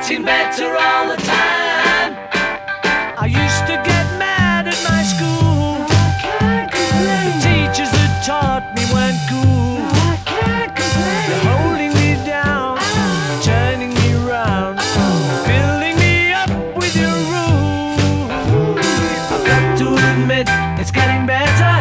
getting better all the time. I used to get mad at my school. I can't complain. The teachers that taught me weren't cool. I can't complain. They're holding me down, ah. turning me round, ah. filling me up with your rule. I've got to admit, it's getting better,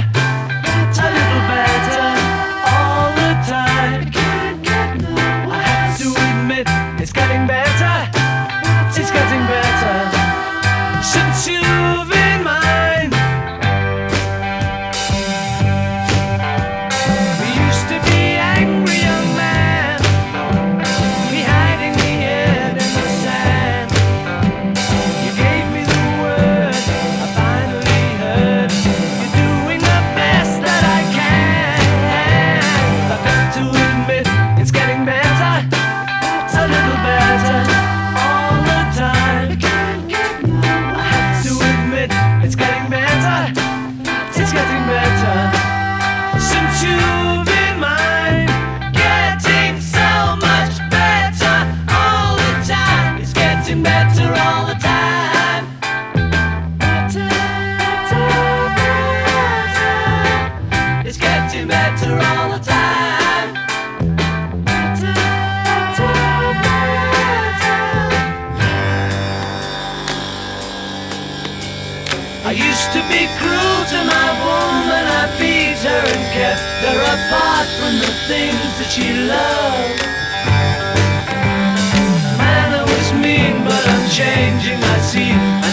used to be cruel to my woman, I beat her and kept her apart from the things that she loved. Man, I was mean, but I'm changing, I see,